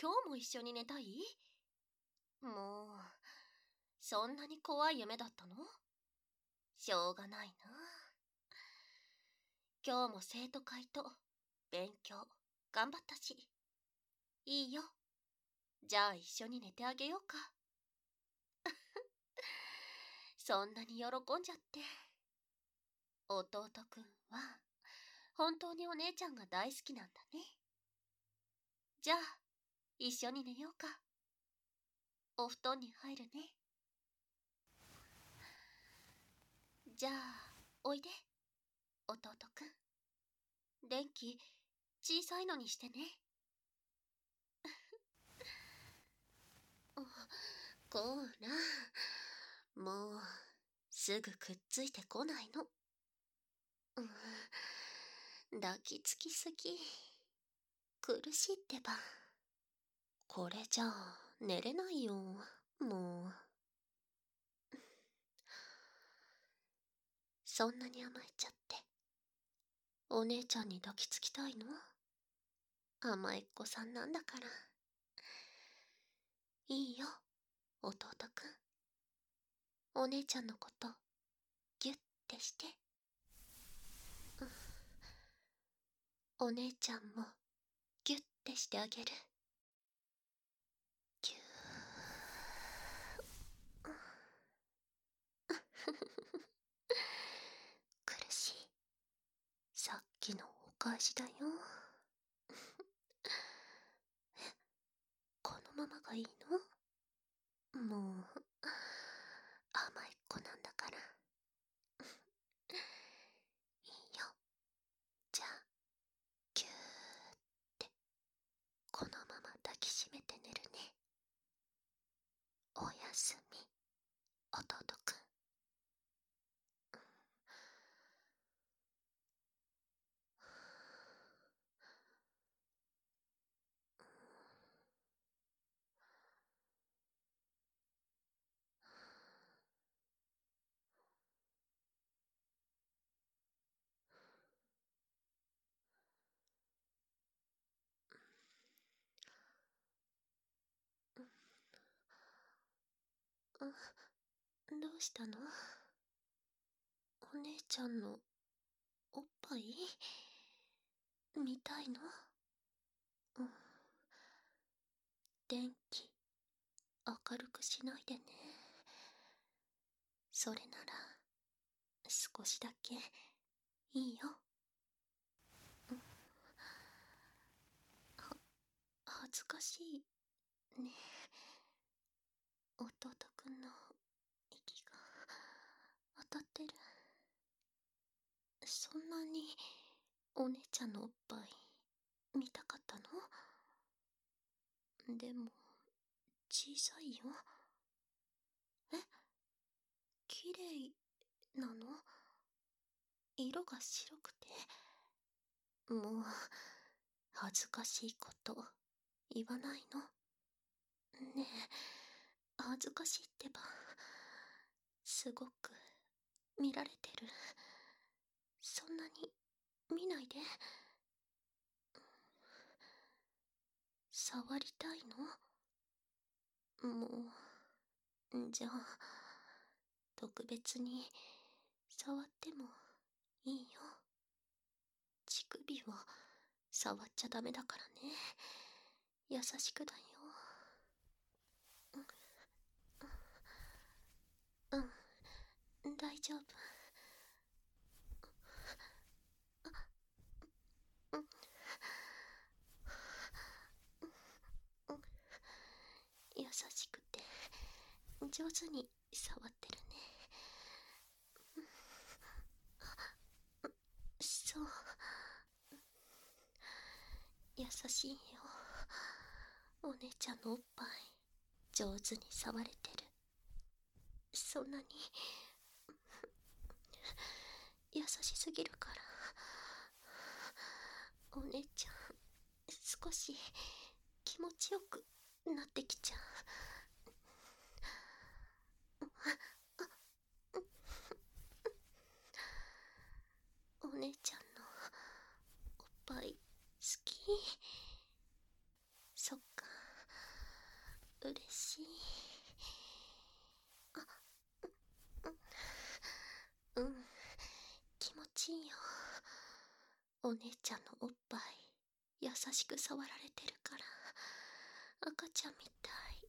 今日も一緒に寝たい？もう、そんなに怖い夢だったの？しょうがないな。今日も生徒会と勉強頑張ったし。いいよ。じゃあ一緒に寝てあげようか。そんなに喜んじゃって。弟くんは、本当にお姉ちゃんが大好きなんだね。じゃあ、一緒に寝ようか。お布団に入るね。じゃあ、おいで。弟くん。電気、小さいのにしてね。こうな。もう、すぐくっついてこないの。抱きつきすぎ。苦しいってば。これじゃあ、寝れないよ。もう。そんなに甘えちゃって。お姉ちゃんに抱きつきたいの？甘えっ子さんなんだから。いいよ、弟くん。お姉ちゃんのこと、ぎゅってして。お姉ちゃんも、ぎゅってしてあげる。ぎゅー。苦しい。さっきのお返しだよ。え、このままがいいの？もう。甘い子なんだから。いいよ。じゃあ、ぎゅーって、このまま抱きしめて寝るね。おやすみ、弟くん。どどうしたの？お姉ちゃんのおっぱい？見たいの？うん。電気明るくしないでね。それなら少しだけいいよ。は、恥ずかしいね。弟くんのたってる。そんなにお姉ちゃんのおっぱい見たかったの？でも小さいよ。え？綺麗なの？色が白くて？もう恥ずかしいこと言わないの？ねえ恥ずかしいってば。すごく見られてる。そんなに見ないで。触りたいの？もう、じゃあ、特別に触ってもいいよ。乳首を触っちゃダメだからね。優しくだよ。うん大丈夫。優しくて上手に触ってるね。そう。優しいよ。お姉ちゃんのおっぱい上手に触れてる。そんなに優しすぎるから。お姉ちゃん少し気持ちよくなってきちゃう。お姉ちゃんのおっぱい好き？そっか。嬉しいあうんうん気持ちいいよお姉ちゃんのおっぱい優しく触られてるから赤ちゃんみたい。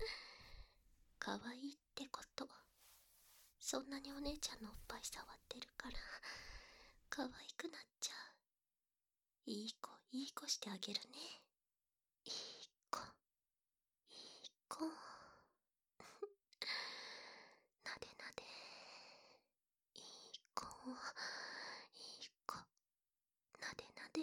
可愛いってこと。そんなにお姉ちゃんのおっぱい触ってるから可愛くなっちゃう。いい子いい子してあげるね。いい子。いい子。なでなで。いい子いい子なでなで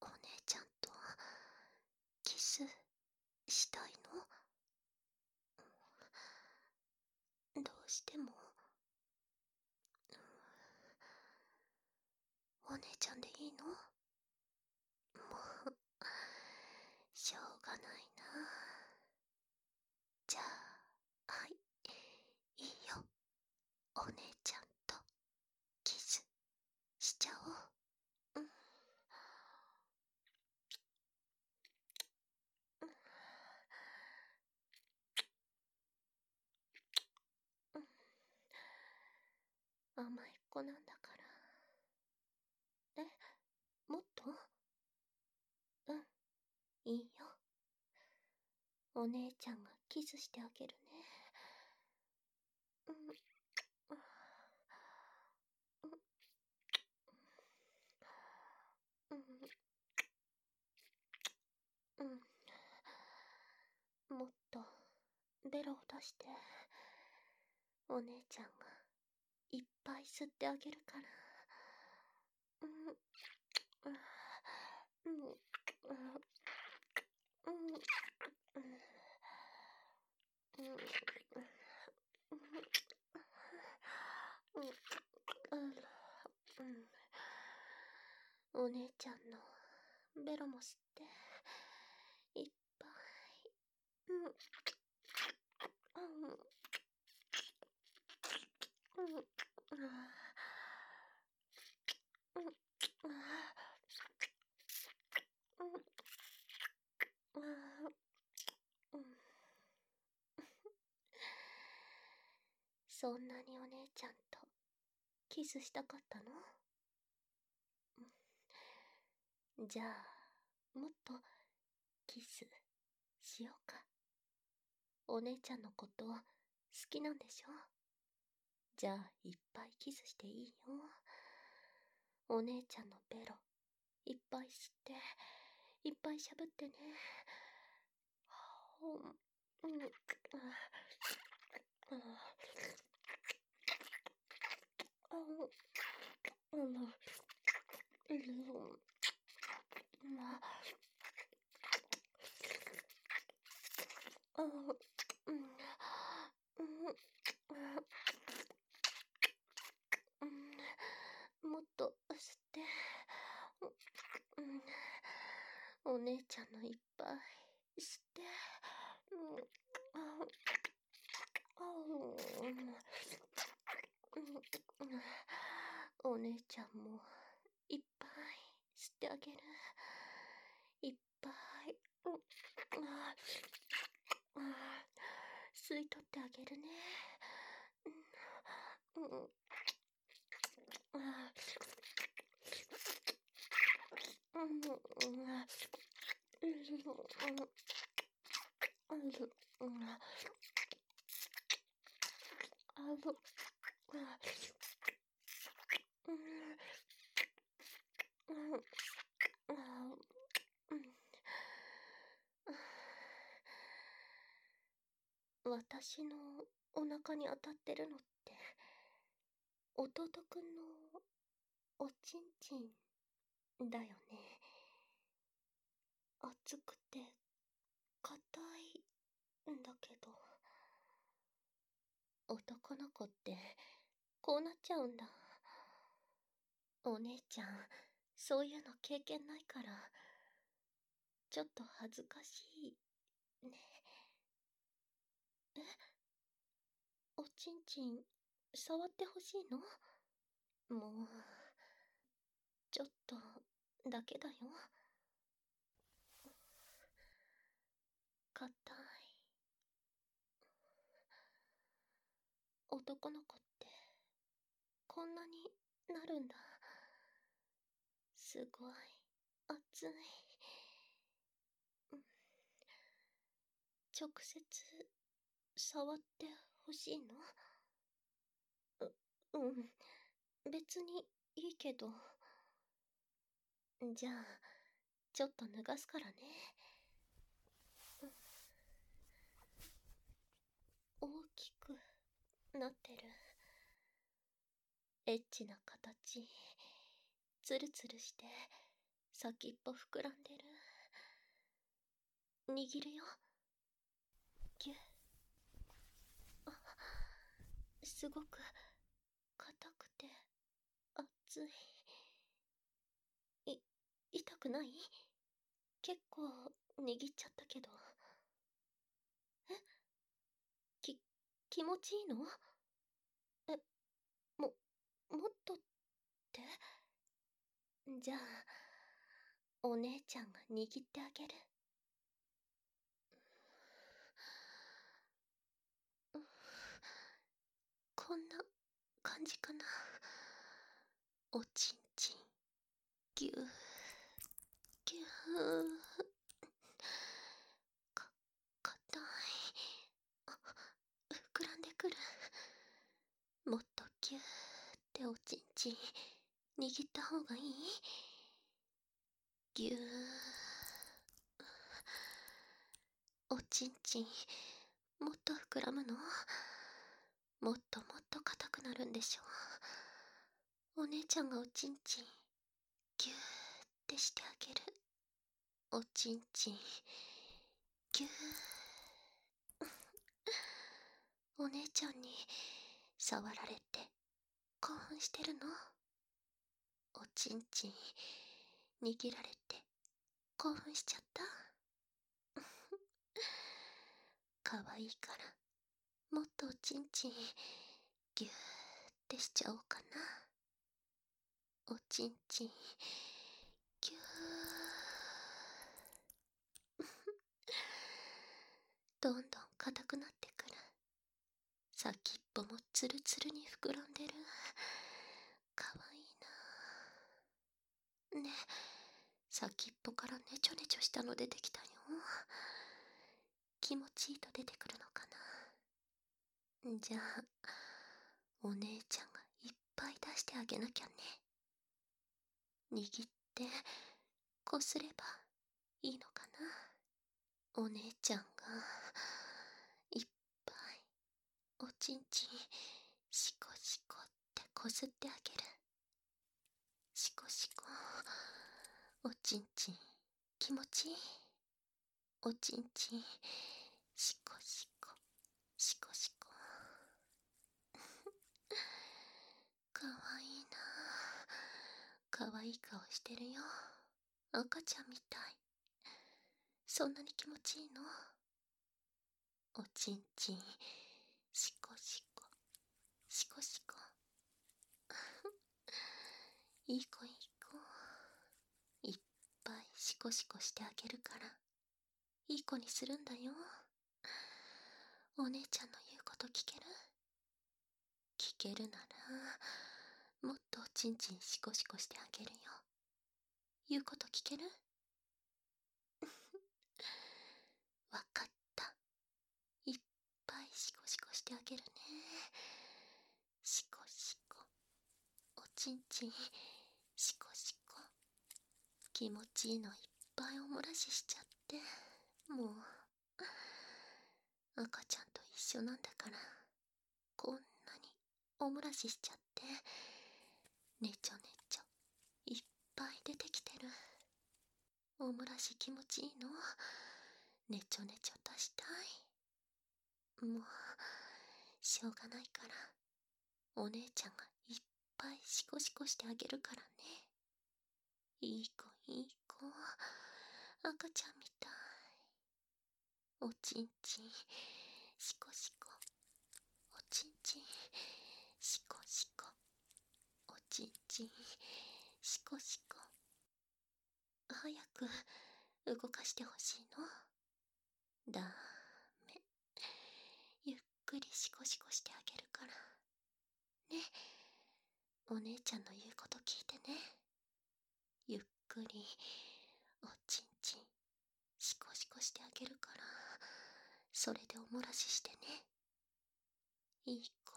お姉ちゃんとキスしたいのどうしてもお姉ちゃんでいいのもうしょうがないなじゃあはいいいよお姉ちゃんとキスしちゃおううん甘い子なんだから。えもっと？うん。いいよ。お姉ちゃんがキスしてあげるね。うん。うん。うん。もっとベロを出して。お姉ちゃんがいっぱい吸ってあげるから。うん。うん。うん。うん。お姉ちゃん。のベロも吸っていっぱいうん。うん。そんなにお姉ちゃんとキスしたかったの？じゃあもっとキスしようか。お姉ちゃんのこと好きなんでしょ？じゃあいっぱいキスしていいよ。お姉ちゃんのベロいっぱい吸っていっぱいしゃぶってね。うん。うんもっと吸ってお姉ちゃんのいっぱい吸ってお姉ちゃんもいっぱい吸ってあげるいっぱい吸い取ってあげるねうん。私のお腹に当たってるのって弟くんのおちんちんだよね。熱くて硬いんだけど男の子ってこうなっちゃうんだ。お姉ちゃんそういうの経験ないからちょっと恥ずかしいね。えおちんちん触ってほしいの？もうちょっとだけだよ。硬い。男の子ってこんなになるんだ。すごい。熱い。直接触ってほしいの？ううん。別にいいけど。じゃあちょっと脱がすからね。大きくなってる。エッチな形。ツルツルして先っぽ膨らんでる。握るよぎゅあすごく硬くて熱い。い痛くない？結構握っちゃったけど。え？き気持ちいいの？えももっとって？じゃあお姉ちゃんが握ってあげる。こんな感じかな。おちんちん。ぎゅーぎゅーか硬い。膨らんでくる。もっとぎゅーっておちんちん握った方がいい？ぎゅーおちんちん。もっと膨らむの？もっともっと硬くなるんでしょお姉ちゃんがおちんちんぎゅーってしてあげる。おちんちん。ぎゅー。お姉ちゃんに触られて興奮してるの？おちんちん。握られて興奮しちゃった？かわいいから。もっとおちんちんぎゅーってしちゃおうかな。おちんちんぎゅー。どんどん硬くなってくる。先っぽもツルツルに膨らんでる。かわいいな。ね先っぽからねちょねちょしたの出てきたよ。気持ちいいと出てくるのじゃあお姉ちゃんがいっぱい出してあげなきゃね。握ってこすればいいのかな。お姉ちゃんがいっぱいおちんちんシコシコってこすってあげる。シコシコおちんちん気持ちいい。おちんちんシコシコシコシコかわいいな。かわいい顔してるよ。赤ちゃんみたい。そんなに気持ちいいの？おちんちん。シコシコ。シコシコ。いい子いい子。いっぱいシコシコしてあげるから。いい子にするんだよ。お姉ちゃんの言うこと聞ける？聞けるなら。もっとちんちんシコシコしてあげるよ。言うこと聞ける？わかった。いっぱいシコシコしてあげるね。シコシコ。おちんちんシコシコ。気持ちいいのいっぱいおもらししちゃって。もう。赤ちゃんと一緒なんだから。こんなにおもらししちゃって。ねちょねちょ。いっぱい出てきてる。おもらし気持ちいいの。ねちょねちょ出したい。もうしょうがないから。お姉ちゃんがいっぱいシコシコしてあげるからね。いい子いい子。赤ちゃんみたい。おちんちん。シコシコ。おちんちん。シコシコ。ちんちんシコシコ早く動かしてほしいの？ダメ。ゆっくりシコシコしてあげるから。ね。お姉ちゃんの言うこと聞いてね。ゆっくり、おちんちん、シコシコしてあげるから、それでおもらししてね。いい子、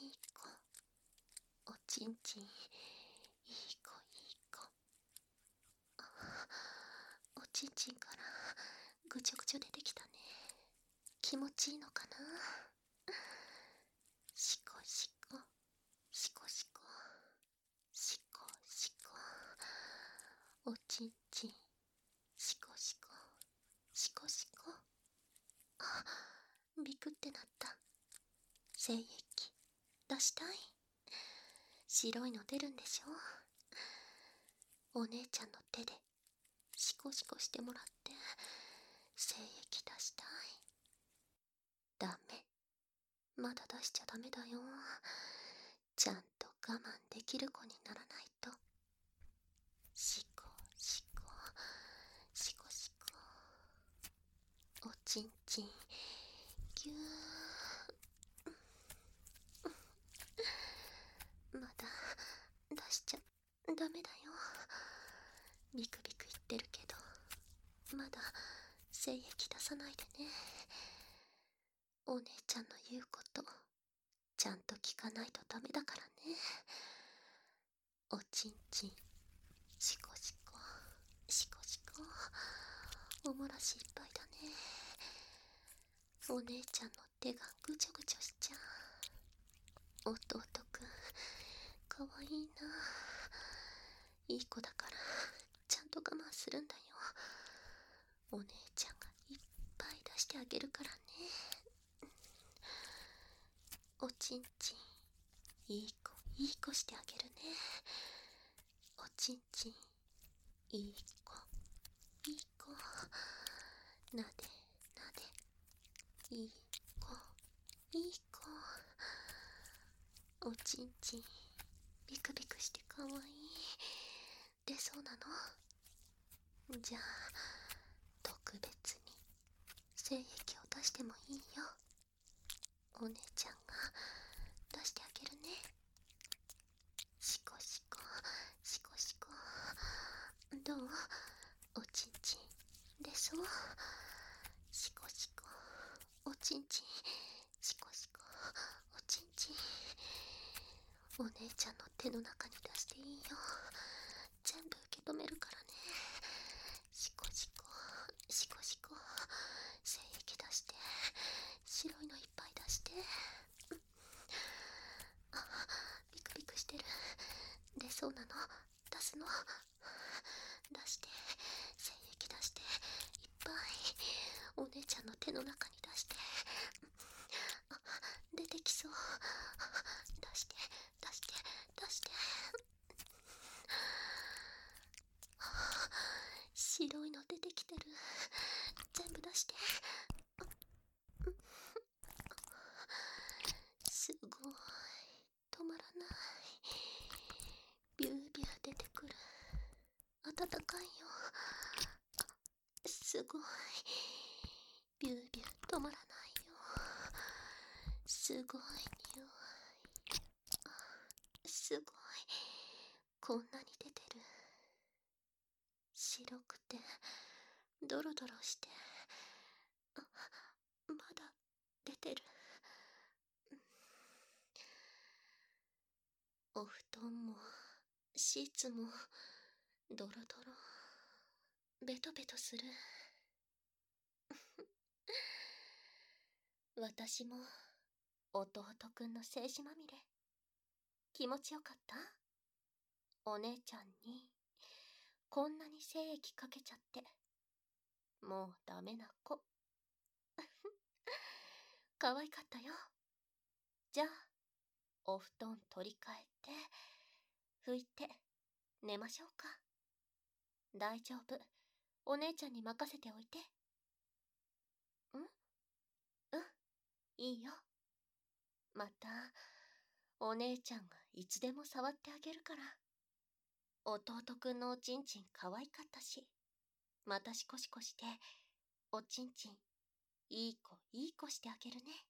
いい子。おちんちん、いい子、いい子。おちんちんからぐちょぐちょ出てきたね。気持ちいいのかな？シコシコ、シコシコ、シコシコ。おちんちん、シコシコ、シコシコ。あ、ビクってなった。精液、出したい？白いの出るんでしょ？お姉ちゃんの手でシコシコしてもらって精液出したい。ダメ。まだ出しちゃダメだよ。ちゃんと我慢できる子にならないとシコシコシコシコおちんちんぎゅーまだ出しちゃダメだよ。ビクビク言ってるけどまだ精液出さないでねお姉ちゃんの言うことちゃんと聞かないとダメだからねおちんちんシコシコシコシコおもらしいっぱいだねお姉ちゃんの手がぐちょぐちょしちゃう弟くんかわいいないい子だからちゃんと我慢するんだよ。お姉ちゃんがいっぱい出してあげるからね。おちんちんいい子いい子してあげるね。おちんちんいい子いい子。なでなでいい子いい子。おちんちんビクビクしてかわいい。出そうなの？じゃあ特別に精液を出してもいいよ。お姉ちゃんが出してあげるねシコシコシコシコどうおちんちん出そうシコシコおちんちんシコシコおちんちんお姉ちゃんの手の中に出していいよ全部受け止めるからねシコシコシコシコ精液出して白いのいっぱい出してあビクビクしてる出そうなの出すの出して精液出していっぱいお姉ちゃんの手の中に出してあ出てきそう出して出して出して白いの出てきてる全部出してすごい止まらないビュービュー出てくる暖かいよすごい。ビュービュー止まらないよ。すごい。匂い。すごい。こんなに出てる。白くてドロドロして。まだ出てる。お布団もシーツもドロドロ。ベトベトする。私も弟くんの精子まみれ。気持ちよかった？お姉ちゃんに。こんなに精液かけちゃって。もうダメな子。可愛かったよ。じゃあお布団取り替えて拭いて寝ましょうか。大丈夫。お姉ちゃんに任せておいて。ん？うん？いいよ。またお姉ちゃんがいつでも触ってあげるから。弟くんのおちんちん可愛かったし。またシコシコしておちんちんいい子いい子してあげるね。